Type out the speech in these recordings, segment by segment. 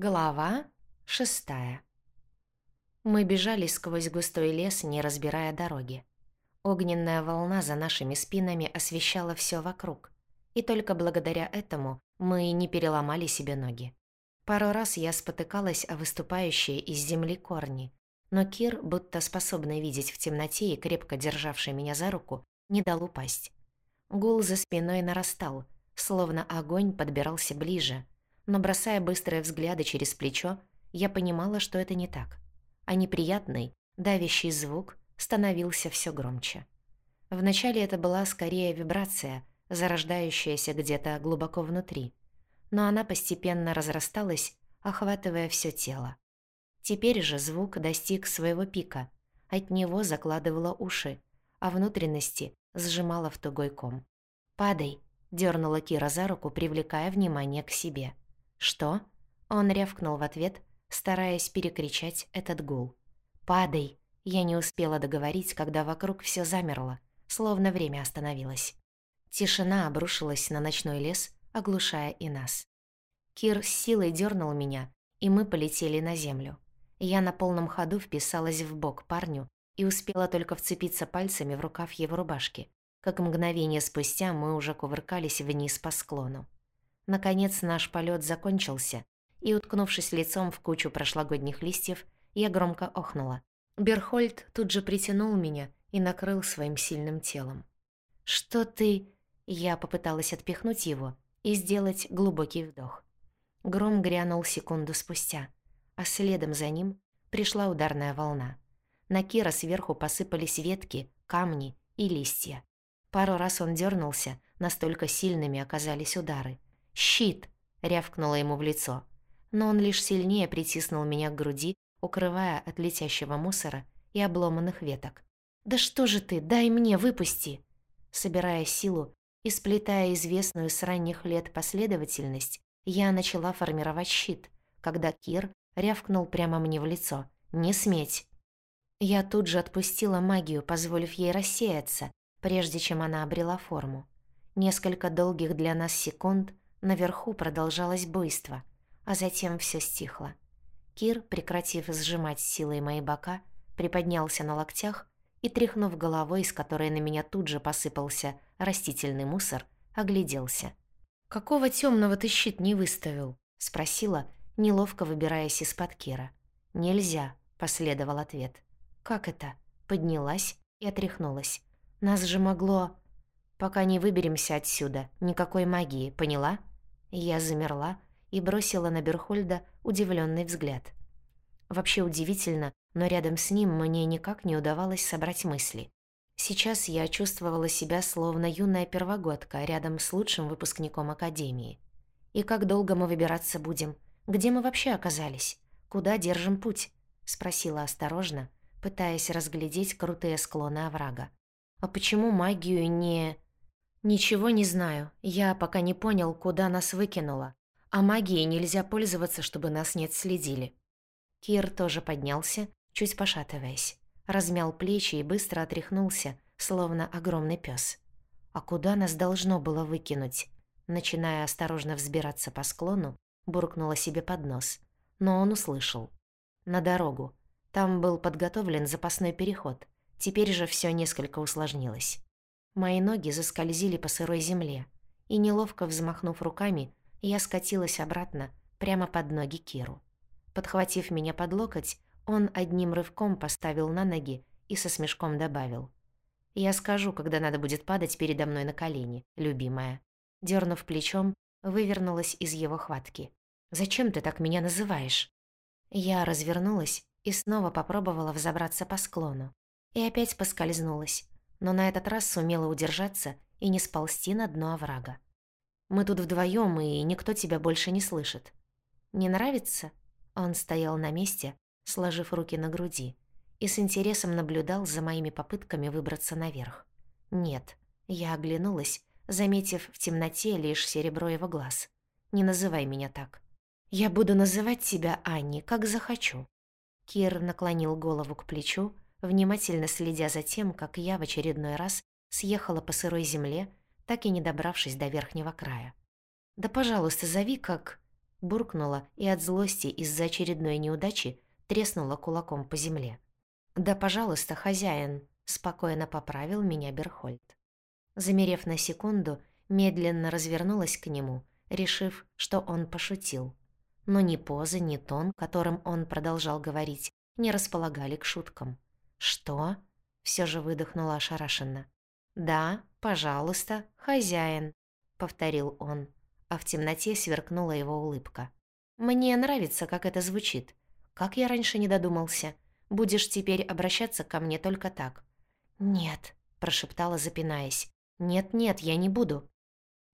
Глава шестая. Мы бежали сквозь густой лес, не разбирая дороги. Огненная волна за нашими спинами освещала все вокруг, и только благодаря этому мы не переломали себе ноги. Пару раз я спотыкалась о выступающие из земли корни, но Кир, будто способный видеть в темноте и крепко державший меня за руку, не дал упасть. Гул за спиной нарастал, словно огонь подбирался ближе — но бросая быстрые взгляды через плечо, я понимала, что это не так. А неприятный, давящий звук становился все громче. Вначале это была скорее вибрация, зарождающаяся где-то глубоко внутри, но она постепенно разрасталась, охватывая все тело. Теперь же звук достиг своего пика, от него закладывало уши, а внутренности сжимала в тугой ком. «Падай!» — дернула Кира за руку, привлекая внимание к себе. «Что?» Он рявкнул в ответ, стараясь перекричать этот гул. «Падай!» Я не успела договорить, когда вокруг все замерло, словно время остановилось. Тишина обрушилась на ночной лес, оглушая и нас. Кир с силой дернул меня, и мы полетели на землю. Я на полном ходу вписалась в бок парню и успела только вцепиться пальцами в рукав его рубашки, как мгновение спустя мы уже кувыркались вниз по склону. Наконец наш полет закончился, и, уткнувшись лицом в кучу прошлогодних листьев, я громко охнула. Берхольд тут же притянул меня и накрыл своим сильным телом. «Что ты...» Я попыталась отпихнуть его и сделать глубокий вдох. Гром грянул секунду спустя, а следом за ним пришла ударная волна. На Кира сверху посыпались ветки, камни и листья. Пару раз он дернулся, настолько сильными оказались удары, «Щит!» — рявкнула ему в лицо. Но он лишь сильнее притиснул меня к груди, укрывая от летящего мусора и обломанных веток. «Да что же ты, дай мне, выпусти!» Собирая силу и сплетая известную с ранних лет последовательность, я начала формировать щит, когда Кир рявкнул прямо мне в лицо. «Не сметь!» Я тут же отпустила магию, позволив ей рассеяться, прежде чем она обрела форму. Несколько долгих для нас секунд Наверху продолжалось буйство, а затем все стихло. Кир, прекратив сжимать силой мои бока, приподнялся на локтях и, тряхнув головой, из которой на меня тут же посыпался растительный мусор, огляделся. «Какого темного ты щит не выставил?» — спросила, неловко выбираясь из-под Кира. «Нельзя», — последовал ответ. «Как это?» — поднялась и отряхнулась. «Нас же могло...» «Пока не выберемся отсюда, никакой магии, поняла?» Я замерла и бросила на Берхольда удивленный взгляд. Вообще удивительно, но рядом с ним мне никак не удавалось собрать мысли. Сейчас я чувствовала себя словно юная первогодка рядом с лучшим выпускником академии. «И как долго мы выбираться будем? Где мы вообще оказались? Куда держим путь?» — спросила осторожно, пытаясь разглядеть крутые склоны оврага. «А почему магию не...» «Ничего не знаю. Я пока не понял, куда нас выкинуло. А магией нельзя пользоваться, чтобы нас не отследили». Кир тоже поднялся, чуть пошатываясь. Размял плечи и быстро отряхнулся, словно огромный пес. «А куда нас должно было выкинуть?» Начиная осторожно взбираться по склону, буркнула себе под нос. Но он услышал. «На дорогу. Там был подготовлен запасной переход. Теперь же все несколько усложнилось». Мои ноги заскользили по сырой земле, и, неловко взмахнув руками, я скатилась обратно, прямо под ноги Киру. Подхватив меня под локоть, он одним рывком поставил на ноги и со смешком добавил. «Я скажу, когда надо будет падать передо мной на колени, любимая». Дёрнув плечом, вывернулась из его хватки. «Зачем ты так меня называешь?» Я развернулась и снова попробовала взобраться по склону. И опять поскользнулась, но на этот раз сумела удержаться и не сползти на дно оврага. «Мы тут вдвоем, и никто тебя больше не слышит». «Не нравится?» Он стоял на месте, сложив руки на груди, и с интересом наблюдал за моими попытками выбраться наверх. «Нет». Я оглянулась, заметив в темноте лишь серебро его глаз. «Не называй меня так. Я буду называть тебя Анни, как захочу». Кир наклонил голову к плечу, внимательно следя за тем, как я в очередной раз съехала по сырой земле, так и не добравшись до верхнего края. «Да, пожалуйста, зови как...» буркнула и от злости из-за очередной неудачи треснула кулаком по земле. «Да, пожалуйста, хозяин», — спокойно поправил меня Берхольд. Замерев на секунду, медленно развернулась к нему, решив, что он пошутил. Но ни поза, ни тон, которым он продолжал говорить, не располагали к шуткам. «Что?» — все же выдохнула ошарашенно. «Да, пожалуйста, хозяин», — повторил он, а в темноте сверкнула его улыбка. «Мне нравится, как это звучит. Как я раньше не додумался. Будешь теперь обращаться ко мне только так». «Нет», — прошептала, запинаясь. «Нет-нет, я не буду».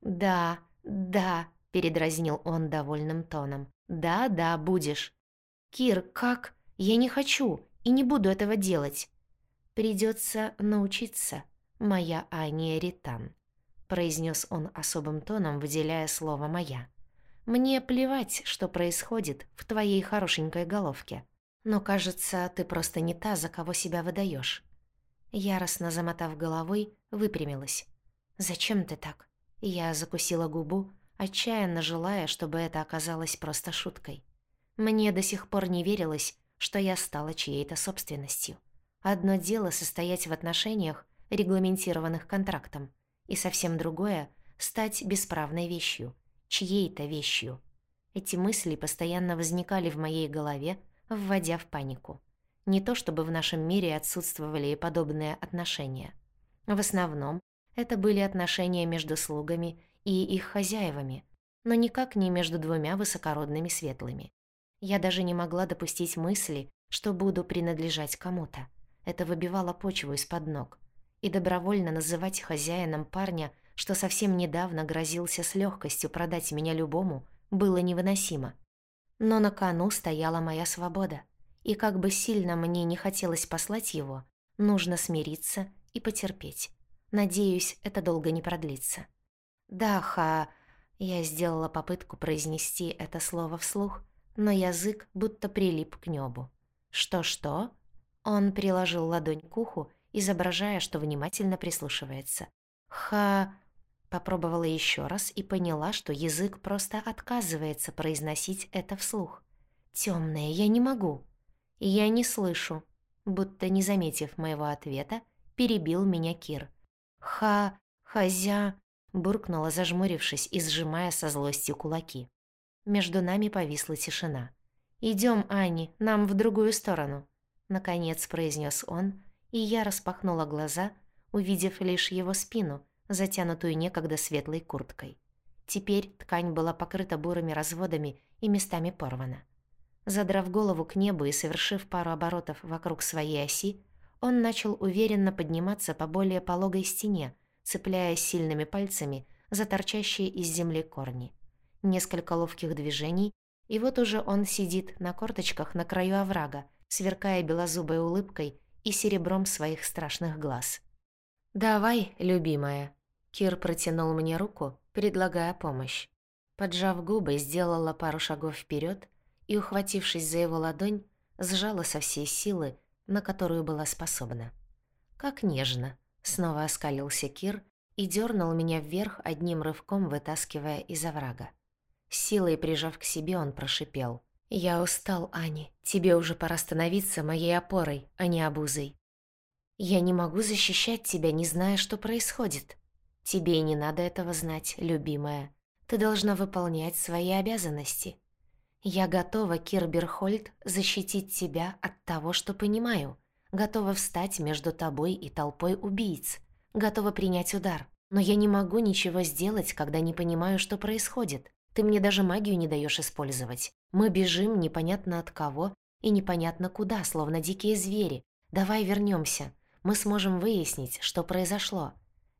«Да, да», — передразнил он довольным тоном. «Да, да, будешь». «Кир, как? Я не хочу и не буду этого делать». «Придется научиться, моя Ания Ритан», — произнес он особым тоном, выделяя слово «моя». «Мне плевать, что происходит в твоей хорошенькой головке, но, кажется, ты просто не та, за кого себя выдаешь. Яростно замотав головой, выпрямилась. «Зачем ты так?» Я закусила губу, отчаянно желая, чтобы это оказалось просто шуткой. Мне до сих пор не верилось, что я стала чьей-то собственностью. Одно дело состоять в отношениях, регламентированных контрактом, и совсем другое — стать бесправной вещью, чьей-то вещью. Эти мысли постоянно возникали в моей голове, вводя в панику. Не то чтобы в нашем мире отсутствовали подобные отношения. В основном это были отношения между слугами и их хозяевами, но никак не между двумя высокородными светлыми. Я даже не могла допустить мысли, что буду принадлежать кому-то. Это выбивало почву из-под ног. И добровольно называть хозяином парня, что совсем недавно грозился с легкостью продать меня любому, было невыносимо. Но на кону стояла моя свобода. И как бы сильно мне не хотелось послать его, нужно смириться и потерпеть. Надеюсь, это долго не продлится. «Да, ха...» Я сделала попытку произнести это слово вслух, но язык будто прилип к небу. «Что-что?» Он приложил ладонь к уху, изображая, что внимательно прислушивается. «Ха...» Попробовала еще раз и поняла, что язык просто отказывается произносить это вслух. «Тёмное, я не могу». «Я не слышу», будто не заметив моего ответа, перебил меня Кир. «Ха... хозя...» буркнула, зажмурившись и сжимая со злостью кулаки. Между нами повисла тишина. «Идём, Ани, нам в другую сторону», — наконец произнес он, и я распахнула глаза, увидев лишь его спину, затянутую некогда светлой курткой. Теперь ткань была покрыта бурыми разводами и местами порвана. Задрав голову к небу и совершив пару оборотов вокруг своей оси, он начал уверенно подниматься по более пологой стене, цепляясь сильными пальцами за торчащие из земли корни. Несколько ловких движений, и вот уже он сидит на корточках на краю оврага, сверкая белозубой улыбкой и серебром своих страшных глаз. «Давай, любимая», — Кир протянул мне руку, предлагая помощь. Поджав губы, сделала пару шагов вперед и, ухватившись за его ладонь, сжала со всей силы, на которую была способна. Как нежно, Снова оскалился Кир и дернул меня вверх одним рывком, вытаскивая из оврага. Силой прижав к себе, он прошипел. «Я устал, Ани. Тебе уже пора становиться моей опорой, а не обузой. Я не могу защищать тебя, не зная, что происходит. Тебе и не надо этого знать, любимая. Ты должна выполнять свои обязанности. Я готова, Кир Берхольд, защитить тебя от того, что понимаю готова встать между тобой и толпой убийц, готова принять удар. Но я не могу ничего сделать, когда не понимаю, что происходит. Ты мне даже магию не даешь использовать. Мы бежим непонятно от кого и непонятно куда, словно дикие звери. Давай вернемся. Мы сможем выяснить, что произошло.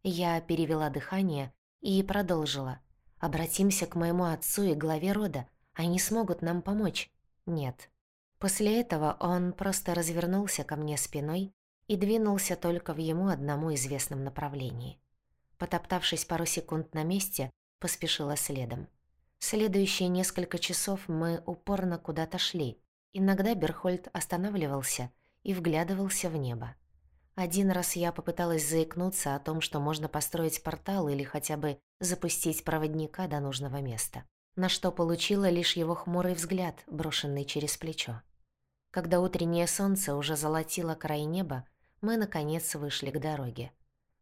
Я перевела дыхание и продолжила. Обратимся к моему отцу и главе рода. Они смогут нам помочь. Нет, После этого он просто развернулся ко мне спиной и двинулся только в ему одному известном направлении. Потоптавшись пару секунд на месте, поспешила следом. Следующие несколько часов мы упорно куда-то шли. Иногда Берхольд останавливался и вглядывался в небо. Один раз я попыталась заикнуться о том, что можно построить портал или хотя бы запустить проводника до нужного места. на что получила лишь его хмурый взгляд, брошенный через плечо. Когда утреннее солнце уже золотило край неба, мы, наконец, вышли к дороге.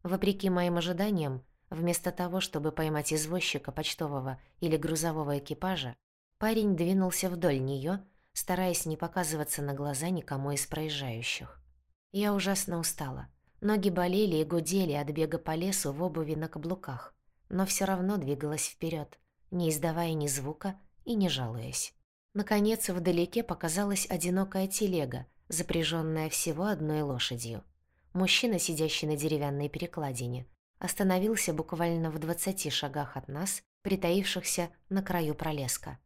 Вопреки моим ожиданиям, вместо того, чтобы поймать извозчика почтового или грузового экипажа, парень двинулся вдоль неё, стараясь не показываться на глаза никому из проезжающих. Я ужасно устала. Ноги болели и гудели от бега по лесу в обуви на каблуках, но всё равно двигалась вперёд, не издавая ни звука и не жалуясь. Наконец, вдалеке показалась одинокая телега, запряженная всего одной лошадью. Мужчина, сидящий на деревянной перекладине, остановился буквально в двадцати шагах от нас, притаившихся на краю пролеска.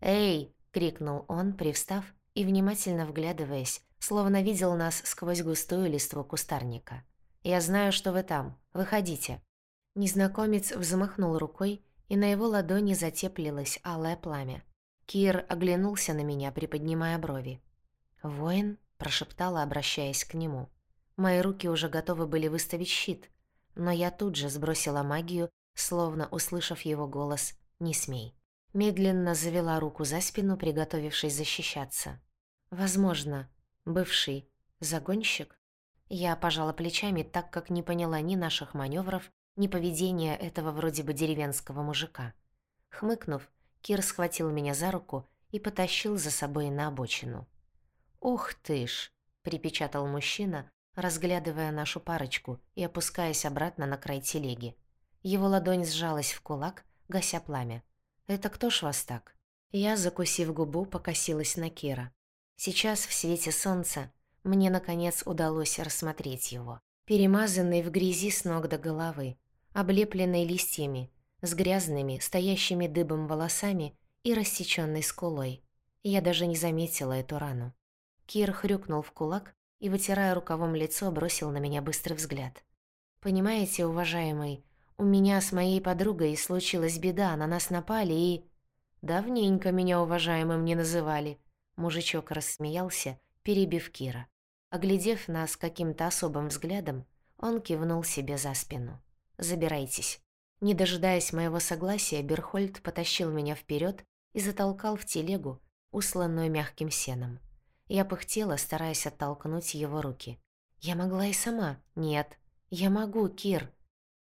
«Эй!» — крикнул он, привстав и внимательно вглядываясь, словно видел нас сквозь густую листву кустарника. «Я знаю, что вы там. Выходите». Незнакомец взмахнул рукой, и на его ладони затеплилось алое пламя. Кир оглянулся на меня, приподнимая брови. «Воин?» – прошептала, обращаясь к нему. Мои руки уже готовы были выставить щит, но я тут же сбросила магию, словно услышав его голос «Не смей». Медленно завела руку за спину, приготовившись защищаться. Возможно, бывший загонщик? Я пожала плечами, так как не поняла ни наших маневров, ни поведения этого вроде бы деревенского мужика. Хмыкнув, Кир схватил меня за руку и потащил за собой на обочину. «Ух ты ж!» — припечатал мужчина, разглядывая нашу парочку и опускаясь обратно на край телеги. Его ладонь сжалась в кулак, гася пламя. «Это кто ж вас так?» Я, закусив губу, покосилась на Кира. Сейчас, в свете солнца, мне, наконец, удалось рассмотреть его. Перемазанный в грязи с ног до головы, облепленный листьями, с грязными, стоящими дыбом волосами и рассечённой скулой. Я даже не заметила эту рану. Кир хрюкнул в кулак и, вытирая рукавом лицо, бросил на меня быстрый взгляд. «Понимаете, уважаемый, у меня с моей подругой случилась беда, на нас напали и...» «Давненько меня уважаемым не называли», — мужичок рассмеялся, перебив Кира. Оглядев нас каким-то особым взглядом, он кивнул себе за спину. «Забирайтесь». Не дожидаясь моего согласия, Берхольд потащил меня вперед и затолкал в телегу, усланную мягким сеном. Я пыхтела, стараясь оттолкнуть его руки. «Я могла и сама. Нет. Я могу, Кир».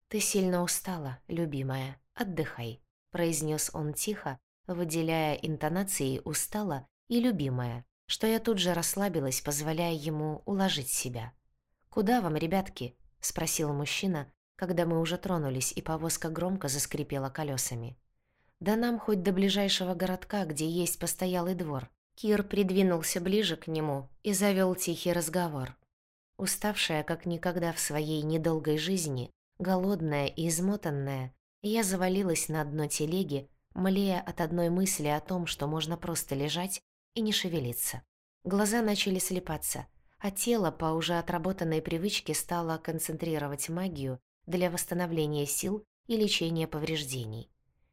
«Ты сильно устала, любимая. Отдыхай», — произнес он тихо, выделяя интонацией «устала» и «любимая», что я тут же расслабилась, позволяя ему уложить себя. «Куда вам, ребятки?» — спросил мужчина, когда мы уже тронулись, и повозка громко заскрипела колесами. «Да нам хоть до ближайшего городка, где есть постоялый двор». Кир придвинулся ближе к нему и завел тихий разговор. Уставшая, как никогда в своей недолгой жизни, голодная и измотанная, я завалилась на дно телеги, млея от одной мысли о том, что можно просто лежать и не шевелиться. Глаза начали слепаться, а тело по уже отработанной привычке стало концентрировать магию для восстановления сил и лечения повреждений.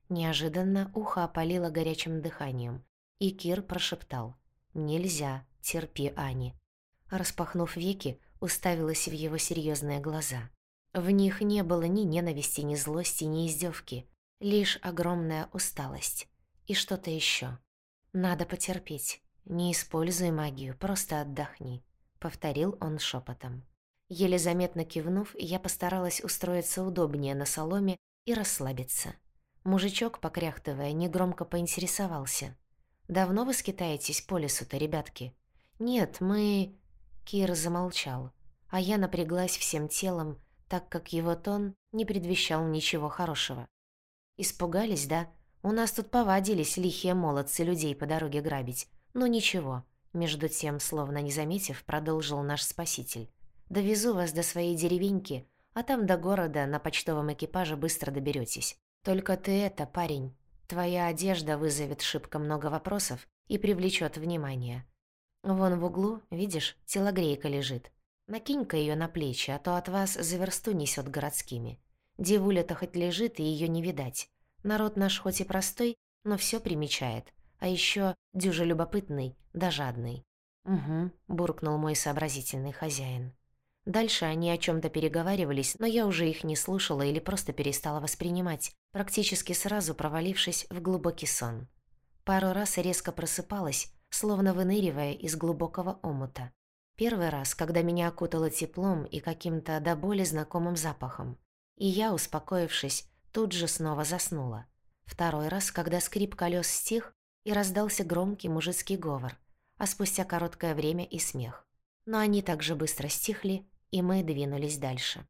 Неожиданно ухо опалило горячим дыханием, и Кир прошептал «Нельзя, терпи, Ани». Распахнув веки, уставилась в его серьезные глаза. В них не было ни ненависти, ни злости, ни издевки, лишь огромная усталость. И что-то еще. «Надо потерпеть. Не используй магию, просто отдохни», — повторил он шепотом. Еле заметно кивнув, я постаралась устроиться удобнее на соломе и расслабиться. Мужичок, покряхтывая, негромко поинтересовался. «Давно вы скитаетесь по лесу-то, ребятки?» «Нет, мы...» Кир замолчал, а я напряглась всем телом, так как его тон не предвещал ничего хорошего. «Испугались, да? У нас тут повадились лихие молодцы людей по дороге грабить. Но ничего». Между тем, словно не заметив, продолжил наш спаситель. Довезу вас до своей деревеньки, а там до города на почтовом экипаже быстро доберетесь. Только ты это, парень, твоя одежда вызовет шибко много вопросов и привлечет внимание. Вон в углу, видишь, телогрейка лежит. Накинь-ка ее на плечи, а то от вас за версту несет городскими. Девуля-то хоть лежит, и ее не видать. Народ наш хоть и простой, но все примечает. А еще дюже любопытный да жадный. «Угу», — буркнул мой сообразительный хозяин. Дальше они о чем то переговаривались, но я уже их не слушала или просто перестала воспринимать, практически сразу провалившись в глубокий сон. Пару раз резко просыпалась, словно выныривая из глубокого омута. Первый раз, когда меня окутало теплом и каким-то до боли знакомым запахом. И я, успокоившись, тут же снова заснула. Второй раз, когда скрип колес стих и раздался громкий мужицкий говор, а спустя короткое время и смех. Но они также быстро стихли, и мы двинулись дальше.